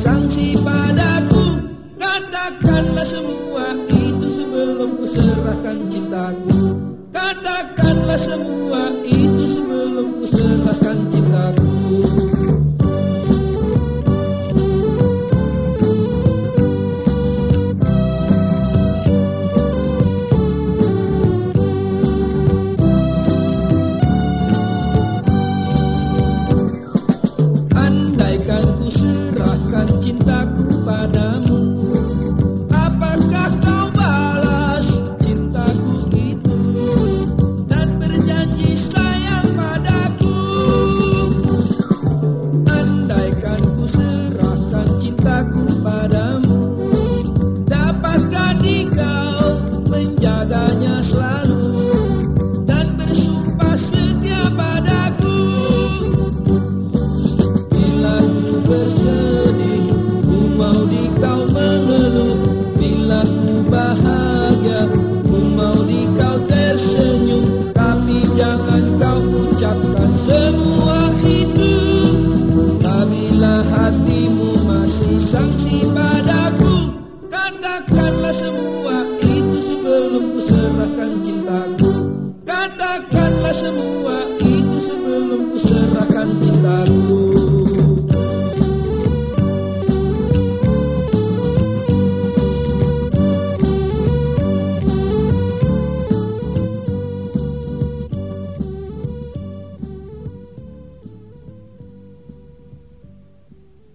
sanksi padaku Katakanlah semua itu sebelum ku serahkan cintaku. Katakanlah semua itu sebelum ku serahkan cintaku. Andaikan ku serahkan bukan cinta.